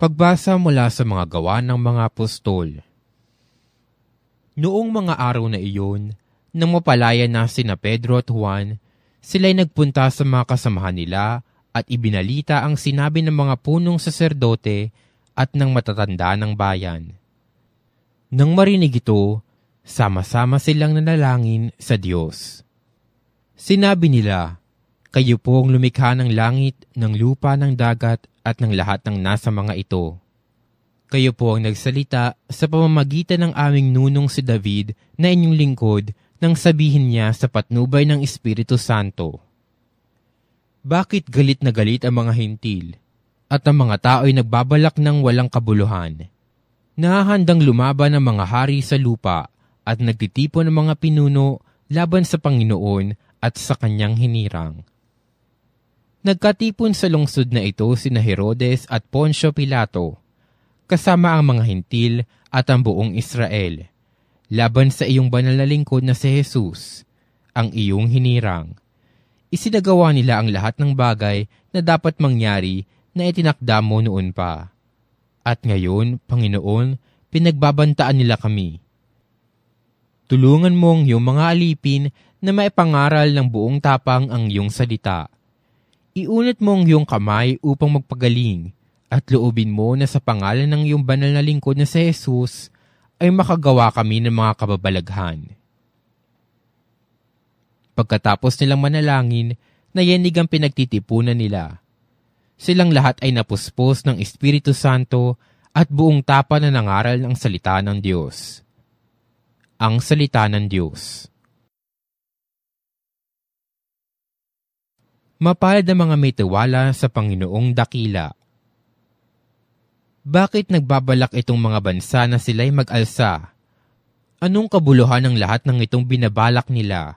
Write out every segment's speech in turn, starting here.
Pagbasa mula sa mga gawa ng mga apostol. Noong mga araw na iyon, nang mapalaya na sina Pedro at Juan, sila'y nagpunta sa mga kasamahan nila at ibinalita ang sinabi ng mga punong saserdote at ng matatanda ng bayan. Nang marinig ito, sama-sama silang nanalangin sa Diyos. Sinabi nila, Kayo po ang lumikha ng langit, ng lupa, ng dagat at ng lahat ng nasa mga ito. Kayo po ang nagsalita sa pamamagitan ng aming nunong si David na inyong lingkod nang sabihin niya sa patnubay ng Espiritu Santo. Bakit galit na galit ang mga hintil at ang mga tao ay nagbabalak ng walang kabuluhan? Nahahandang lumaban ang mga hari sa lupa at nagtitipon ng mga pinuno laban sa Panginoon at sa kanyang hinirang. Nagkatipon sa lungsod na ito sina Herodes at Poncio Pilato, kasama ang mga hintil at ang buong Israel, laban sa iyong banal na lingkod na si Jesus, ang iyong hinirang. Isinagawa nila ang lahat ng bagay na dapat mangyari na itinakda mo noon pa. At ngayon, Panginoon, pinagbabantaan nila kami. Tulungan mong iyong mga alipin na maipangaral ng buong tapang ang iyong salita Iunat mo ang iyong kamay upang magpagaling at loobin mo na sa pangalan ng iyong banal na lingkod na si Jesus ay makagawa kami ng mga kababalaghan. Pagkatapos nilang manalangin, nayanig ang pinagtitipunan nila. Silang lahat ay napuspos ng Espiritu Santo at buong tapa na nangaral ng salita ng Diyos. Ang salita ng Diyos. Mapalad ang mga may tiwala sa Panginoong dakila. Bakit nagbabalak itong mga bansa na sila'y mag-alsa? Anong kabuluhan ng lahat ng itong binabalak nila?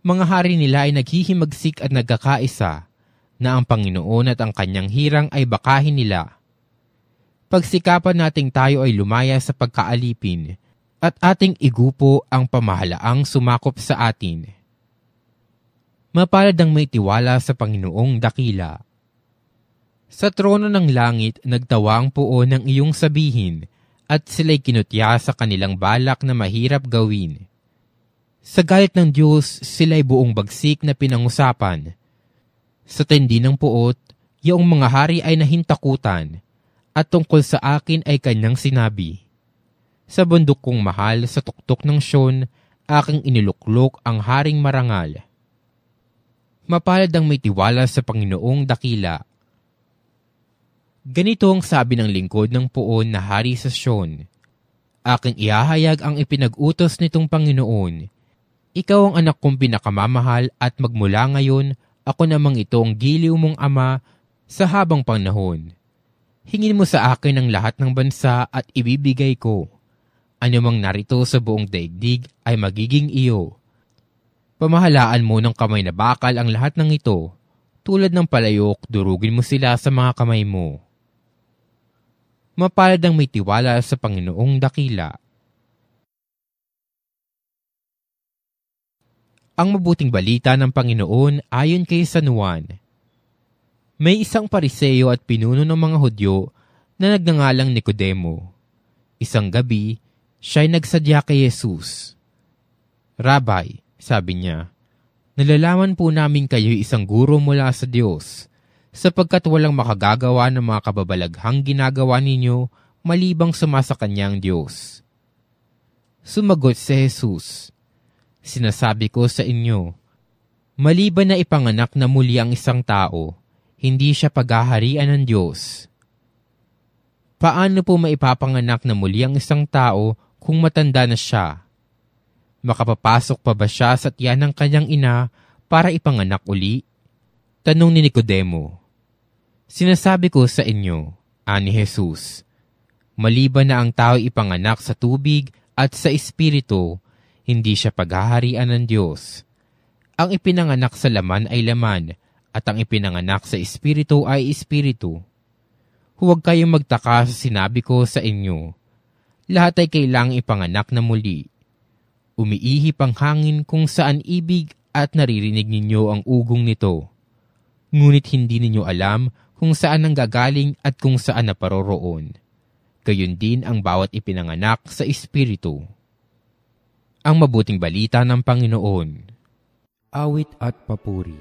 Mga hari nila ay naghihimagsik at nagkakaisa na ang Panginoon at ang kanyang hirang ay bakahin nila. Pagsikapan nating tayo ay lumaya sa pagkaalipin at ating igupo ang pamahalaang sumakop sa atin mapalad ang may tiwala sa Panginoong dakila. Sa trono ng langit, nagtawa ang puo ng iyong sabihin, at sila'y kinutya sa kanilang balak na mahirap gawin. Sa galit ng Diyos, sila'y buong bagsik na pinangusapan. Sa tendi ng puot, yung mga hari ay nahintakutan, at tungkol sa akin ay kanyang sinabi. Sa bundok kong mahal sa tuktok ng Sion, aking iniluklok ang haring marangal mapalad ang may tiwala sa Panginoong dakila. Ganito ang sabi ng lingkod ng puon na hari sa Sion. Aking ihahayag ang ipinag-utos nitong Panginoon. Ikaw ang anak kong pinakamamahal at magmula ngayon, ako namang ito ang giliw mong ama sa habang panahon. Hingin mo sa akin ang lahat ng bansa at ibibigay ko. Ano mang narito sa buong daigdig ay magiging iyo Pamahalaan mo ng kamay na bakal ang lahat ng ito. Tulad ng palayok, durugin mo sila sa mga kamay mo. Mapalad ang may tiwala sa Panginoong dakila. Ang mabuting balita ng Panginoon ayon kay San Juan. May isang pariseyo at pinuno ng mga Hudyo na nagngangalang Nicodemo. Isang gabi, siya'y nagsadya kay Jesus. Rabay, sabi niya, Nalalaman po namin kayo isang guro mula sa Diyos, sapagkat walang makagagawa ng mga kababalaghang ginagawa ninyo malibang sumasa kanyang Diyos. Sumagot si Jesus, Sinasabi ko sa inyo, maliban na ipanganak na muli ang isang tao, hindi siya paghaharian ng Diyos. Paano po maipapanganak na muli ang isang tao kung matanda na siya? Makapapasok pa ba siya sa tiyan ng kanyang ina para ipanganak uli? Tanong ni Nicodemo. Sinasabi ko sa inyo, ani Jesus, maliban na ang tao ipanganak sa tubig at sa espiritu, hindi siya paghaharian ng Diyos. Ang ipinanganak sa laman ay laman, at ang ipinanganak sa espiritu ay espiritu. Huwag kayong magtaka sa sinabi ko sa inyo. Lahat ay kailangang ipanganak na muli Umiihip ang hangin kung saan ibig at naririnig ninyo ang ugong nito. Ngunit hindi ninyo alam kung saan nanggagaling at kung saan naparoroon. Gayun din ang bawat ipinanganak sa Espiritu. Ang mabuting balita ng Panginoon. Awit at papuri.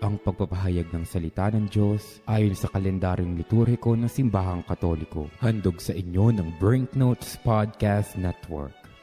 Ang pagpapahayag ng salita ng Diyos ayon sa kalendaryong liturhiko ng Simbahang Katoliko. Handog sa inyo ng Brinknotes Podcast Network.